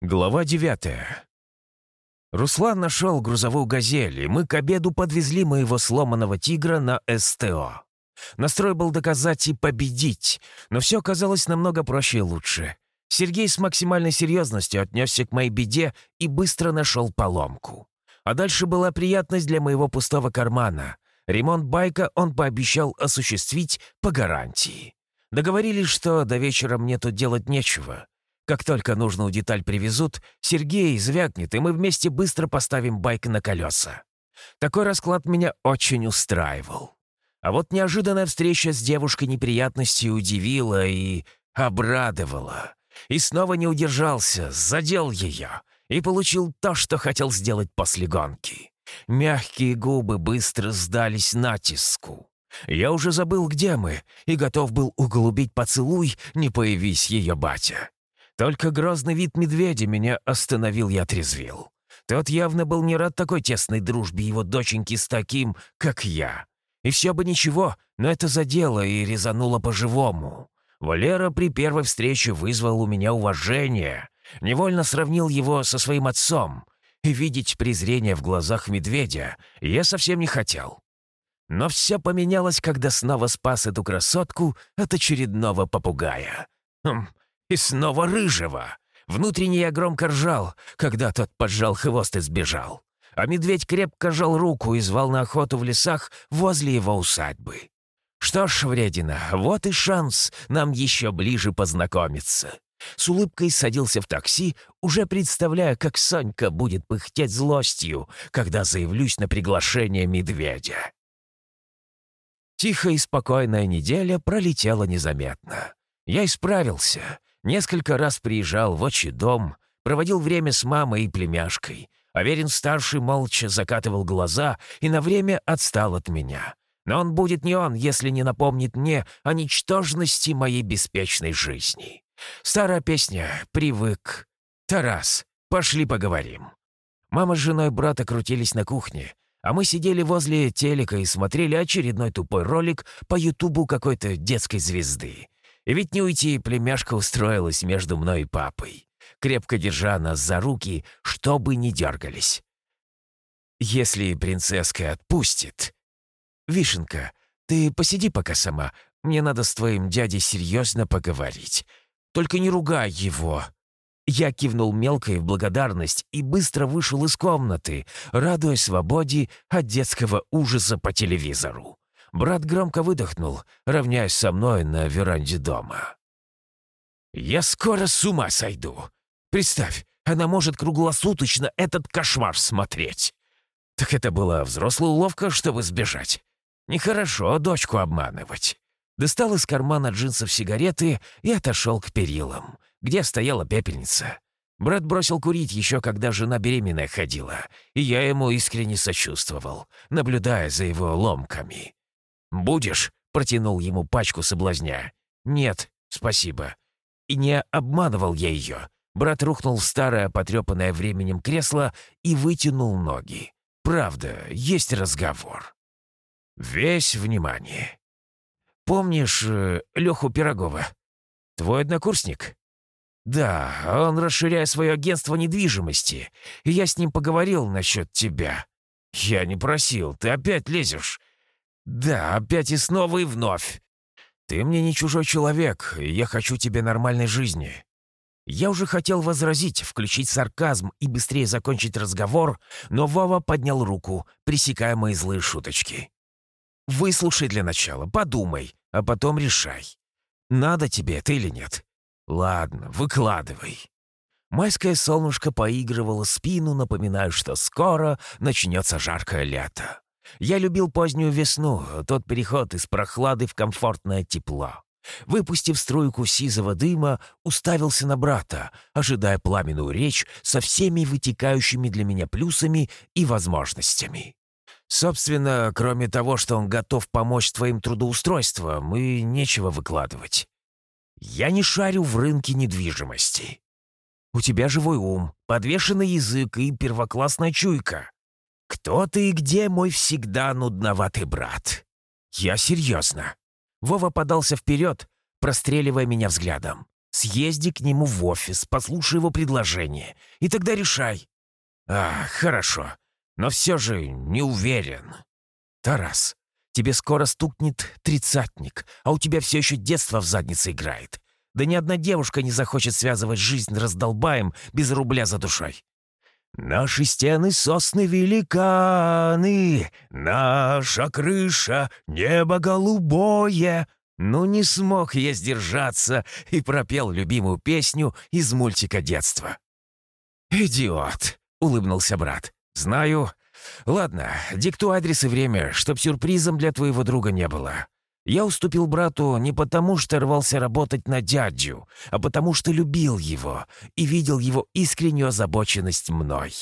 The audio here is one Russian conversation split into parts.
Глава девятая. Руслан нашел грузовую «Газель», и мы к обеду подвезли моего сломанного «Тигра» на СТО. Настрой был доказать и победить, но все казалось намного проще и лучше. Сергей с максимальной серьезностью отнесся к моей беде и быстро нашел поломку. А дальше была приятность для моего пустого кармана. Ремонт байка он пообещал осуществить по гарантии. Договорились, что до вечера мне тут делать нечего. Как только нужную деталь привезут, Сергей звякнет, и мы вместе быстро поставим байк на колеса. Такой расклад меня очень устраивал. А вот неожиданная встреча с девушкой неприятностей удивила и обрадовала. И снова не удержался, задел ее и получил то, что хотел сделать после гонки. Мягкие губы быстро сдались натиску. Я уже забыл, где мы, и готов был углубить поцелуй, не появись ее батя. Только грозный вид медведя меня остановил и отрезвил. Тот явно был не рад такой тесной дружбе его доченьки с таким, как я. И все бы ничего, но это задело и резануло по-живому. Валера при первой встрече вызвал у меня уважение. Невольно сравнил его со своим отцом. И видеть презрение в глазах медведя я совсем не хотел. Но все поменялось, когда снова спас эту красотку от очередного попугая. Хм, и снова рыжего. Внутренне я громко ржал, когда тот поджал хвост и сбежал. А медведь крепко жал руку и звал на охоту в лесах возле его усадьбы. Что ж, вредина, вот и шанс нам еще ближе познакомиться. С улыбкой садился в такси, уже представляя, как Сонька будет пыхтеть злостью, когда заявлюсь на приглашение медведя. Тихая и спокойная неделя пролетела незаметно. Я исправился. Несколько раз приезжал в отчий дом, проводил время с мамой и племяшкой. Аверин-старший молча закатывал глаза и на время отстал от меня. Но он будет не он, если не напомнит мне о ничтожности моей беспечной жизни. Старая песня «Привык». «Тарас, пошли поговорим». Мама с женой брата крутились на кухне, а мы сидели возле телека и смотрели очередной тупой ролик по ютубу какой-то детской звезды. Ведь не уйти, племяшка устроилась между мной и папой, крепко держа нас за руки, чтобы не дергались. Если принцесска отпустит... Вишенка, ты посиди пока сама, мне надо с твоим дядей серьезно поговорить. Только не ругай его». Я кивнул мелкой в благодарность и быстро вышел из комнаты, радуясь свободе от детского ужаса по телевизору. Брат громко выдохнул, равняясь со мной на веранде дома. «Я скоро с ума сойду. Представь, она может круглосуточно этот кошмар смотреть. Так это была взрослая уловка, чтобы сбежать. Нехорошо дочку обманывать». Достал из кармана джинсов сигареты и отошел к перилам, где стояла пепельница. Брат бросил курить еще когда жена беременная ходила, и я ему искренне сочувствовал, наблюдая за его ломками. «Будешь?» — протянул ему пачку соблазня. «Нет, спасибо». И не обманывал я ее. Брат рухнул в старое, потрепанное временем кресло и вытянул ноги. «Правда, есть разговор». Весь внимание. «Помнишь э, Леху Пирогова? Твой однокурсник?» «Да, он расширяет свое агентство недвижимости, я с ним поговорил насчет тебя». «Я не просил, ты опять лезешь. «Да, опять и снова и вновь. Ты мне не чужой человек, и я хочу тебе нормальной жизни». Я уже хотел возразить, включить сарказм и быстрее закончить разговор, но Вова поднял руку, пресекая мои злые шуточки. «Выслушай для начала, подумай, а потом решай. Надо тебе это или нет? Ладно, выкладывай». Майское солнышко поигрывало спину, напоминая, что скоро начнется жаркое лето. Я любил позднюю весну, тот переход из прохлады в комфортное тепло. Выпустив струйку сизого дыма, уставился на брата, ожидая пламенную речь со всеми вытекающими для меня плюсами и возможностями. Собственно, кроме того, что он готов помочь твоим трудоустройствам, и нечего выкладывать. Я не шарю в рынке недвижимости. У тебя живой ум, подвешенный язык и первоклассная чуйка. «Кто ты и где, мой всегда нудноватый брат?» «Я серьезно». Вова подался вперед, простреливая меня взглядом. Съезди к нему в офис, послушай его предложение, и тогда решай». «А, хорошо, но все же не уверен». «Тарас, тебе скоро стукнет тридцатник, а у тебя все еще детство в заднице играет. Да ни одна девушка не захочет связывать жизнь раздолбаем без рубля за душой. Наши стены сосны великаны, наша крыша небо голубое. Ну не смог я сдержаться и пропел любимую песню из мультика детства. «Идиот!» — улыбнулся брат. «Знаю. Ладно, диктуй адрес и время, чтоб сюрпризом для твоего друга не было. Я уступил брату не потому, что рвался работать на дядю, а потому что любил его и видел его искреннюю озабоченность мной.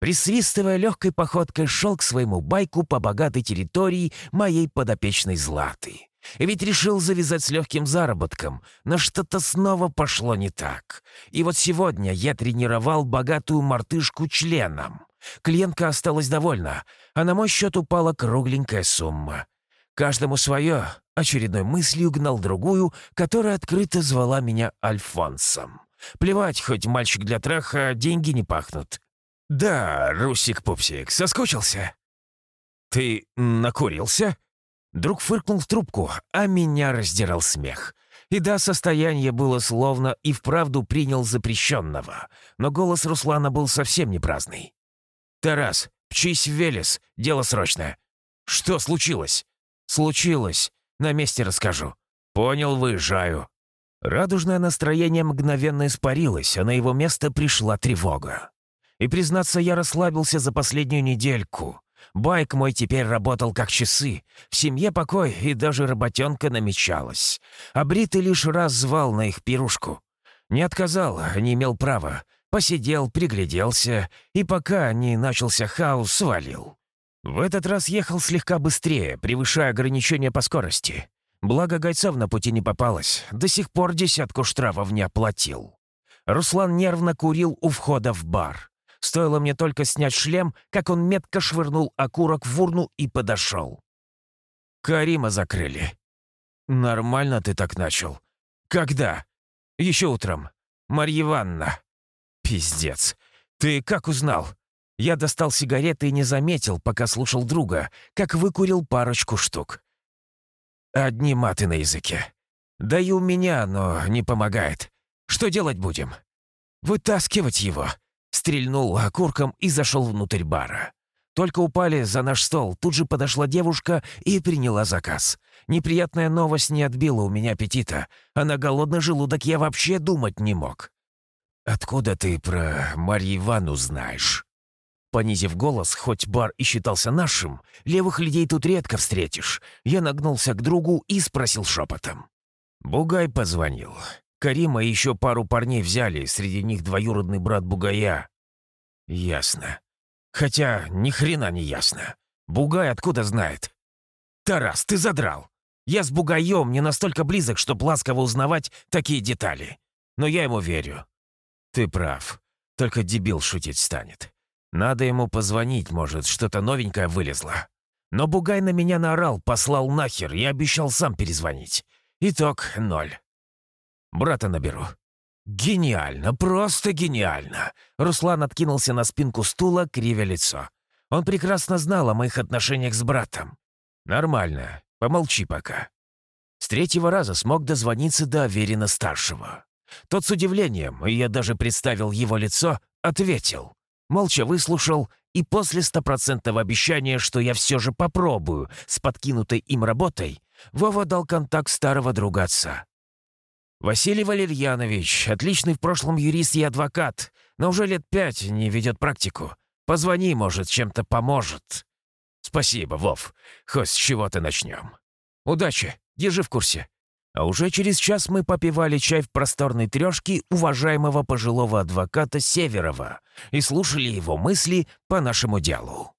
Присвистывая легкой походкой, шел к своему байку по богатой территории моей подопечной Златы. Ведь решил завязать с легким заработком, но что-то снова пошло не так. И вот сегодня я тренировал богатую мартышку членом. Клиентка осталась довольна, а на мой счет упала кругленькая сумма. Каждому свое, очередной мыслью гнал другую, которая открыто звала меня Альфонсом. Плевать, хоть мальчик для траха, деньги не пахнут. «Да, Русик-пупсик, соскучился?» «Ты накурился?» Друг фыркнул в трубку, а меня раздирал смех. И да, состояние было словно и вправду принял запрещенного, но голос Руслана был совсем не праздный. «Тарас, пчись в Велес, дело срочное». «Что случилось?» «Случилось. На месте расскажу». «Понял, выезжаю». Радужное настроение мгновенно испарилось, а на его место пришла тревога. И, признаться, я расслабился за последнюю недельку. Байк мой теперь работал как часы. В семье покой и даже работенка намечалась. А Бритый лишь раз звал на их пирушку. Не отказал, не имел права. Посидел, пригляделся, и пока не начался хаос, свалил. В этот раз ехал слегка быстрее, превышая ограничения по скорости. Благо гайцов на пути не попалось, до сих пор десятку штрафов не оплатил. Руслан нервно курил у входа в бар. Стоило мне только снять шлем, как он метко швырнул окурок в урну и подошел. «Карима закрыли». «Нормально ты так начал». «Когда?» «Еще утром. Марья Ивановна». «Пиздец. Ты как узнал?» Я достал сигареты и не заметил, пока слушал друга, как выкурил парочку штук. Одни маты на языке. Да и у меня, но не помогает. Что делать будем? Вытаскивать его. Стрельнул окурком и зашел внутрь бара. Только упали за наш стол, тут же подошла девушка и приняла заказ. Неприятная новость не отбила у меня аппетита, а на голодный желудок я вообще думать не мог. «Откуда ты про Марью Ивану знаешь?» Понизив голос, хоть бар и считался нашим, левых людей тут редко встретишь, я нагнулся к другу и спросил шепотом. Бугай позвонил. Карима и еще пару парней взяли, среди них двоюродный брат Бугая. Ясно. Хотя ни хрена не ясно. Бугай откуда знает? Тарас, ты задрал. Я с Бугаем не настолько близок, чтобы ласково узнавать такие детали. Но я ему верю. Ты прав. Только дебил шутить станет. Надо ему позвонить, может, что-то новенькое вылезло. Но Бугай на меня наорал, послал нахер и обещал сам перезвонить. Итог — ноль. Брата наберу. Гениально, просто гениально. Руслан откинулся на спинку стула, кривя лицо. Он прекрасно знал о моих отношениях с братом. Нормально, помолчи пока. С третьего раза смог дозвониться до Аверина-старшего. Тот с удивлением, и я даже представил его лицо, ответил молча выслушал и после стопроцентного обещания, что я все же попробую с подкинутой им работой, Вова дал контакт старого друга отца. «Василий Валерьянович, отличный в прошлом юрист и адвокат, но уже лет пять не ведет практику. Позвони, может, чем-то поможет». «Спасибо, Вов. Хоть с чего-то начнем. Удачи, держи в курсе. А уже через час мы попивали чай в просторной трешке уважаемого пожилого адвоката Северова и слушали его мысли по нашему делу.